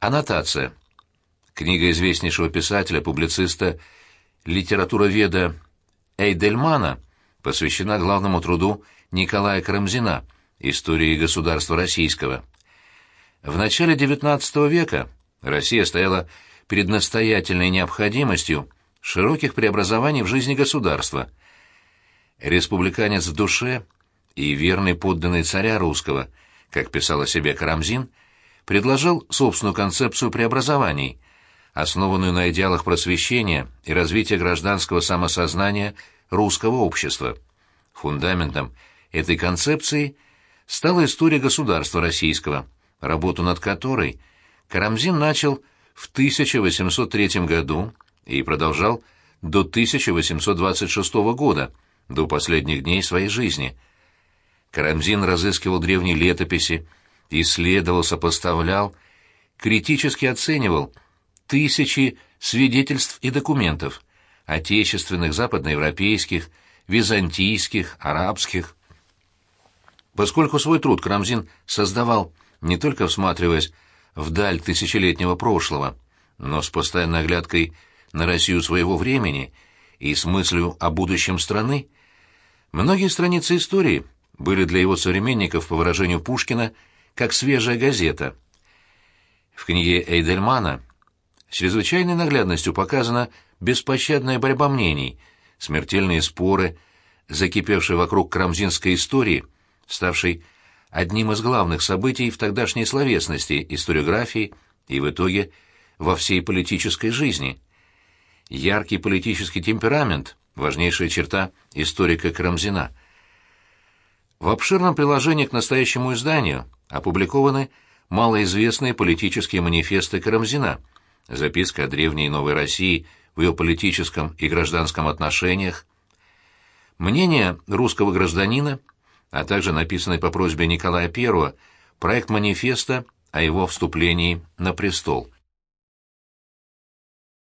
Аннотация. Книга известнейшего писателя, публициста, литературоведа Эйдельмана посвящена главному труду Николая Карамзина «Истории государства российского». В начале XIX века Россия стояла перед настоятельной необходимостью широких преобразований в жизни государства. Республиканец в душе и верный подданный царя русского, как писал о себе Карамзин, предложил собственную концепцию преобразований, основанную на идеалах просвещения и развития гражданского самосознания русского общества. Фундаментом этой концепции стала история государства российского, работу над которой Карамзин начал в 1803 году и продолжал до 1826 года, до последних дней своей жизни. Карамзин разыскивал древние летописи, исследовал, сопоставлял, критически оценивал тысячи свидетельств и документов, отечественных, западноевропейских, византийских, арабских. Поскольку свой труд Карамзин создавал, не только всматриваясь вдаль тысячелетнего прошлого, но с постоянной оглядкой на Россию своего времени и с мыслью о будущем страны, многие страницы истории были для его современников, по выражению Пушкина, как свежая газета. В книге Эйдельмана с чрезвычайной наглядностью показана беспощадная борьба мнений, смертельные споры, закипевшие вокруг крамзинской истории, ставшей одним из главных событий в тогдашней словесности, историографии и в итоге во всей политической жизни. Яркий политический темперамент – важнейшая черта историка Карамзина. В обширном приложении к настоящему изданию опубликованы малоизвестные политические манифесты Карамзина, записка о древней и новой России в ее политическом и гражданском отношениях, мнение русского гражданина, а также написанный по просьбе Николая I проект манифеста о его вступлении на престол –